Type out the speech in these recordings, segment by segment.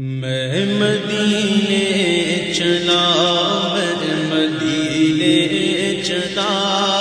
میں مدینے چلا میں مدینے چلا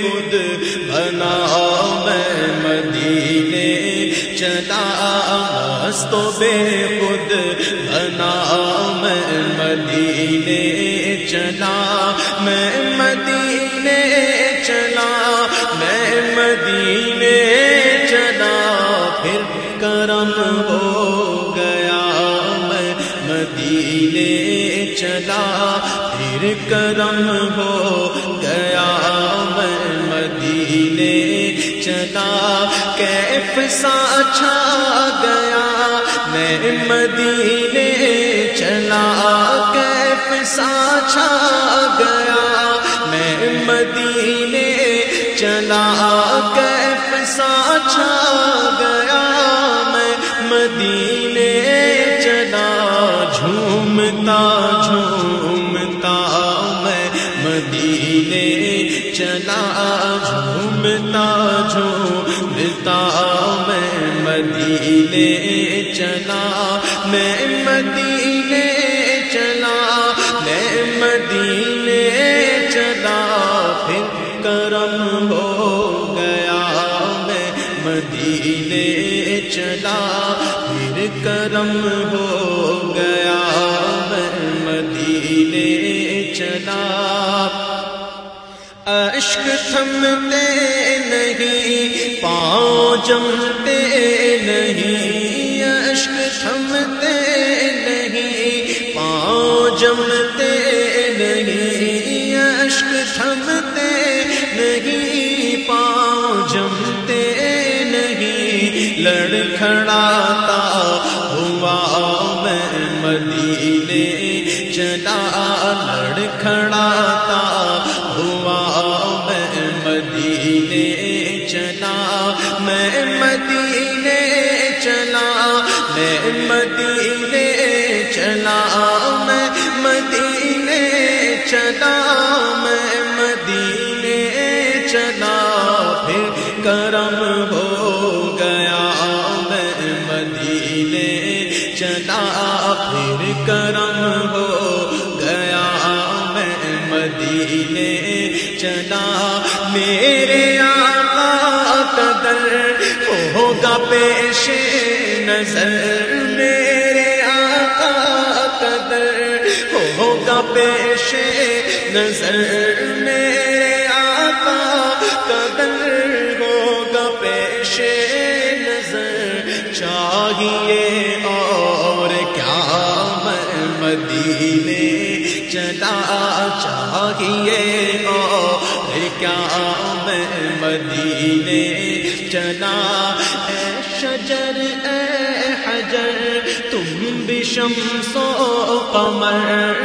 خود بنا میں مدینے چلا مست بے خود بنا میں مدینے چلا میں چلا، پھر کرم ہو گیا، میں مدینے چلا۔ کیف سا چھا گیا، میں مدینے چلا۔ کیف سا چھا گیا، میں مدینے چلا۔ کیف سا چھا گیا، میں مدینے جھومتا جھومتا میں مدینے چلا، جھومتا جھومتا میں مدینے چلا، میں مدینے چلا، میں مدینے چلا، پھر کرم ہو گیا، میں مدینے چلا، پھر کرم ہو اشک تھمتے نہیں، پاؤں جمتے نہیں اشک تھمتے نہیں، پاؤں جمتے نہیں اشک تھمتے نہیں، پاؤں جمتے نہیں۔ لڑکھڑاتا ہوا میں مدینے چلا، لڑکھڑاتا ہوا مدینے چلا میں، مدینے چلا میں، مدینے چلا پھر کرم ہو گیا میں، مدینے چلا پھر کرم ہو گیا میں، مدینے چلا۔ میرے آقا قدر ہوگا پیش نظر۔ میرے آقا قدر ہوگا پیش نظر۔ میرے آقا قدر ہوگا پیش نظر۔ چاہیے اور کیا میں مدینے چلا چاہیے؟ اور کیا میں مدینے چلا شمس و قمر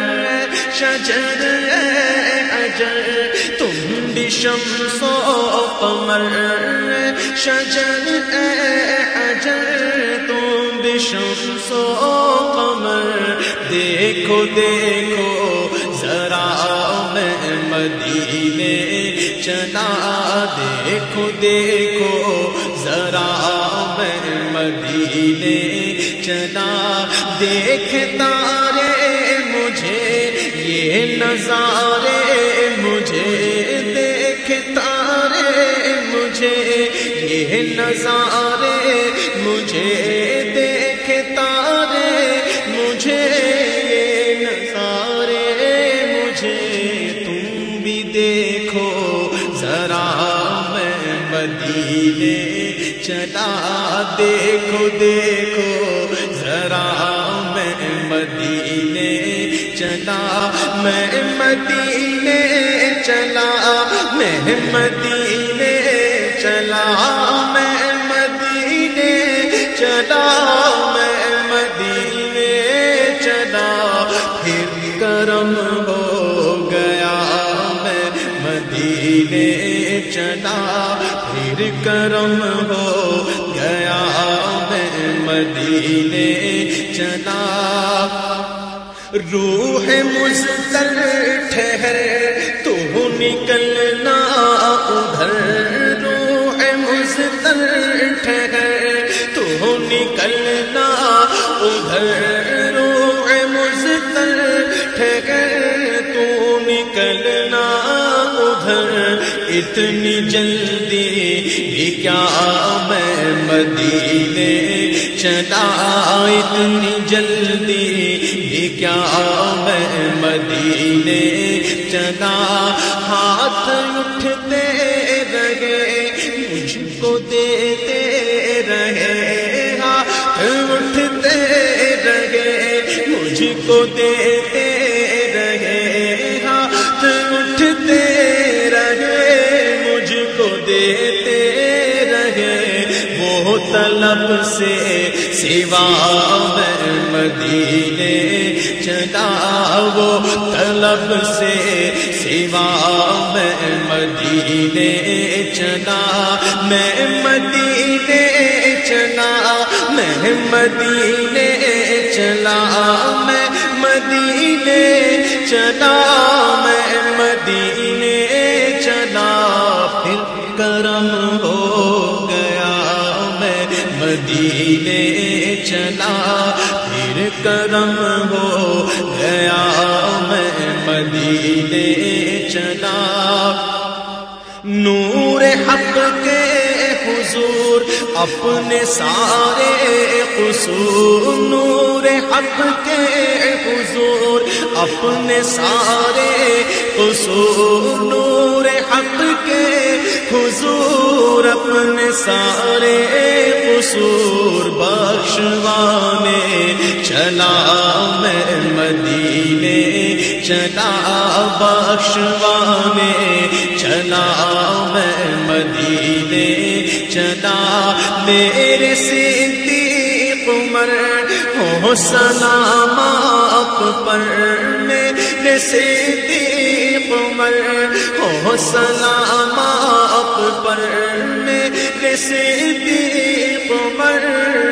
شجر اجر تم بھی شمس و قمر شجر اے تم بھی شمس و قمر، دیکھو دیکھو ذرا میں مدینے چلا دیکھو دیکھو، ذرا میں مدینے چلا دیکھ تارے مجھے، یہ نظارے مجھے دیکھ تارے مجھے، یہ نظارے مجھے ذرا میں مدینے چلا دیکھو دیکھو ذرا میں مدینے چلا میں مدینے چلا، میں مدینے چلا، میں مدینے چلا، میں مدینے چلا۔ پھر کرم ہو گیا، میں مدینے چلا، پھر کرم ہو گیا میں مدینے چلا۔ روح مستل ٹھہر تو نکلنا ادھر۔ روح مستل ٹھہر تو نکلنا ادھر۔ روح مستل ٹھہر تو نکلنا۔ اتنی جلدی بھی کیا میں مدینے چلا؟ اتنی جلدی بھی کیا میں مدینے چلا؟ ہاتھ اٹھتے رہے، مجھ کو دیتے رہے، ہاتھ اٹھتے رہے، مجھ کو دیتے طلب سے سوا میں مدینے چلا وہ طلب سے سوا میں مدینے چلا میں مدینے چلا میں مدینے چلا میں مدینے چلا میں مدینے مدینے چلا، پھر کرم ہو گیا، میں مدینے چلا۔ نور حق کے حضور، اپنے سارے قصور۔ نور حق کے حضور، اپنے سارے قصور۔ نور حق کے حضور، اپنے سارے قصور بخشوانے چلا میں مدینے، چلا بخشوانے چلا میں مدینے، چلا میرے صدیق عمر، ہو سلام آپ پر میرے صدیق عمر، ہو سلام آپ پر میرے صدیق عمر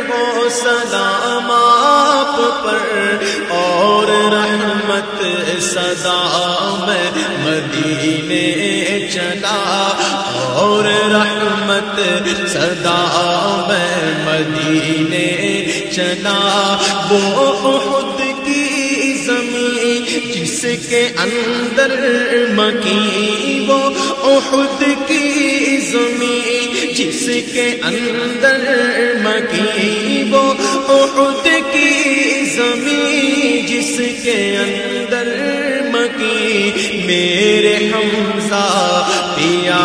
ہو سلام آپ پر اور رحمت صدا میں مدینے چلا اور رحمت صدا میں مدینے چلا۔ وہ احد کی زمین جس کے اندر مکی، وہ احد کے اندر مکی وہ احد کی زمین جس کے اندر مکی میرے حمزہ پیا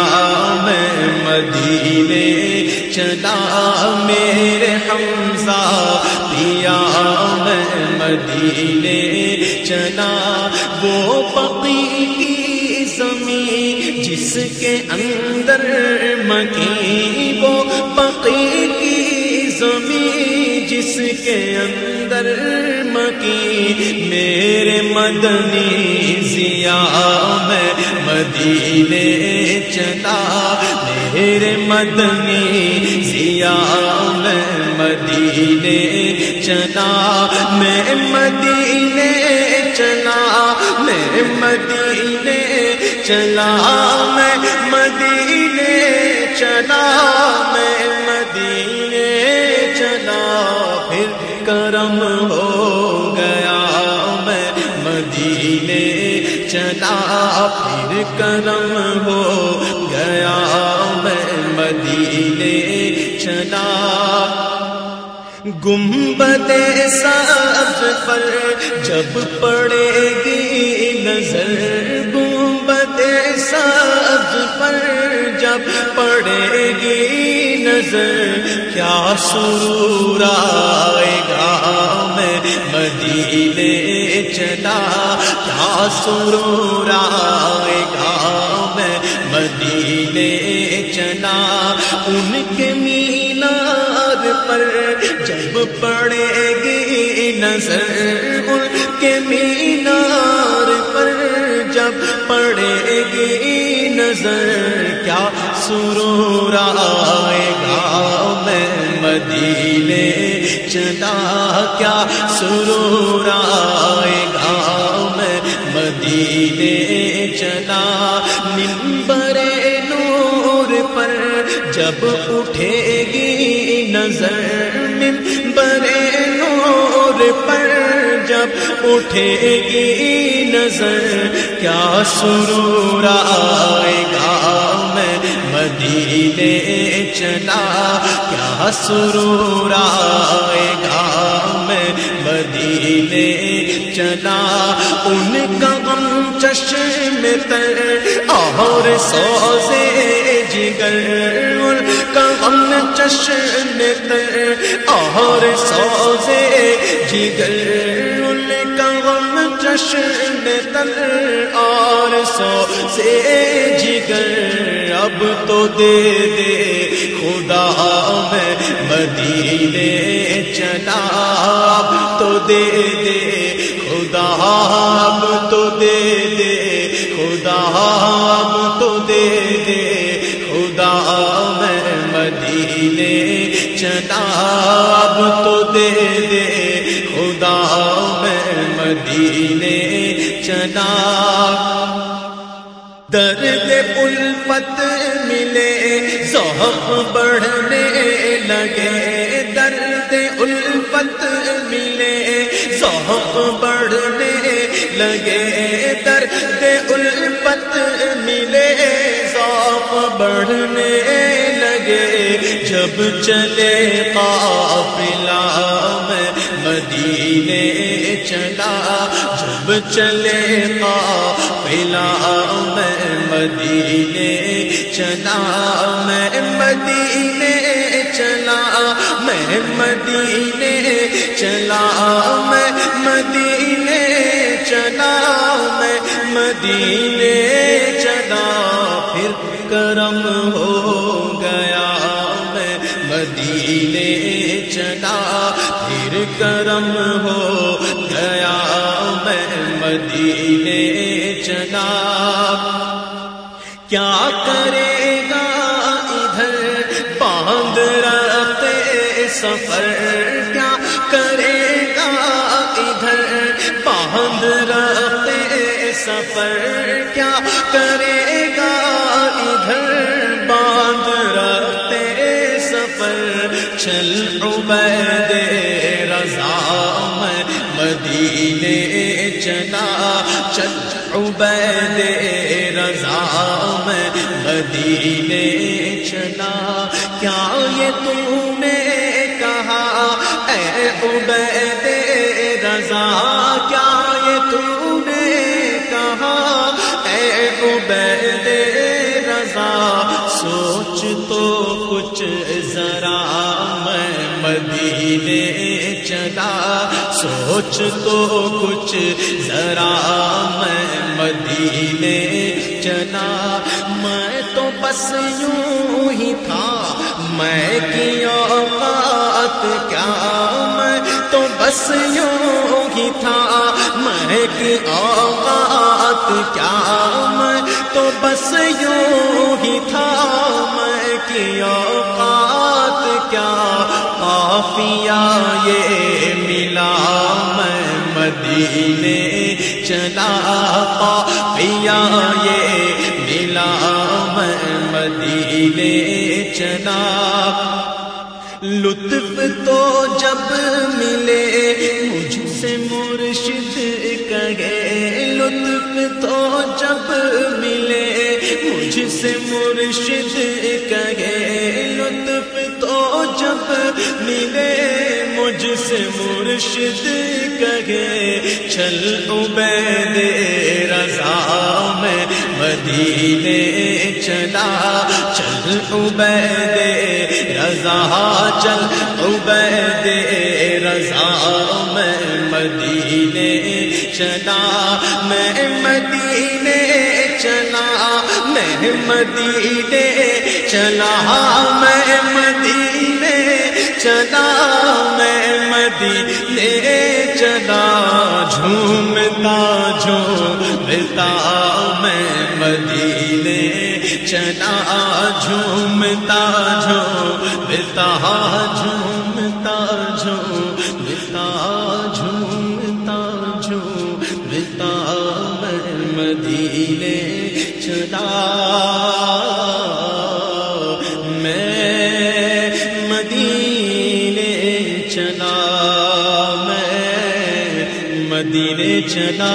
میں مدینے چلا، میرے حمزہ پیا میں مدینے چلا۔ وہ پقی کی زمین جس کے اندر مکی زمین جس کے اندر مکی، میرے مدنی ضیا میں مدینے چلا، میرے مدنی ضیا میں مدینے چلا، میں مدینے چلا، میں مدینے چلا، میں مدینے چلا کرم ہو گیا میں مدینے چلا۔ گنبد سبز پر جب پڑے گی نظر، گنبد سبز پر جب پڑے گی نظر، کیا سرور آئے گا میں مدینے چلا۔ کیا سرور آئے چلا ان کے مینار پر جب پڑے گی نظر ان کے مینار پر جب پڑے گی نظر کیا سرور آئے گا میں مدینے چلا کیا سرور آئے گا میں مدینے جب اٹھے گی نظر ممبر نور پر، جب اٹھے گی نظر، کیا سرور آئے گا؟ میں مدینے چلا، کیا سرور آئے گا؟ میں مدینے چلا، ان کا غم چشم تر اور سوزے جگر ان کا غم چشم تر اور سوزے جگر ان کا غم چشم تر اور سو سے جگر اب تو دے دے، خدا میں مدینے چلا، اب تو دے دے، خدا اب تو دے اب تو دے دے، خدا میں مدینے چلا۔ اب تو دے دے، خدا میں مدینے چلا۔ درد الفت ملے، ذوق بڑھنے لگے۔ درد الفت ملے، ذوق بڑھنے لگے۔ جب چلے قافلہ میں مدینے چلا۔ جب چلے قافلہ میں مدینے چلا۔ میں مدینے چلا۔ میں مدینے چلا۔ میں مدینے چلا۔ میں مدینے چلا۔ کرم ہو گیا میں مدینے چلا، پھر کرم ہو گیا میں مدینے چلا۔ کیا کرے گا ادھر باندھ رہتے سفر؟ کیا کرے گا ادھر باندھ رہتے سفر؟ عبید رضا میں مدینے چلا۔ کیا یہ تم نے کہا؟ اے عبید رضا، کیا یہ تم نے کہا؟ اے عبید رضا، سوچ تو کچھ ذرا میں مدینے چلا۔ سوچ تو کچھ ذرا میں مدینے چلا۔ میں تو بس یوں ہی تھا۔ میں کی اوقات کیا؟ میں تو بس یوں ہی تھا۔ میں کی اوقات کیا؟ میں تو بس یوں ہی تھا۔ میں کی اوقات کیا؟ کافیا یہ ملا میں مدینے چلا کافیا یہ ملا میں مدینے چلا۔ لطف تو جب ملے، مجھ سے مرشد لطف تو جب ملے، مجھ سے مرشد کہے، لطف تو جب ملے، مجھ سے مرشد کہے، چل عبید رضا میں مدینے چلا عبید، رضا چل عبید، رضا میں مدینے چلا، میں مدینے چلا، میں مدینے چلا، میں مدینے چلا، میں مدینے چلا، جھومتا جھومتا میں مدینے چلا جھومتا جھومتا جھومتا جھومتا جھومتا جھومتا میں مدینے چلا میں مدینے چلا، میں مدینے چلا۔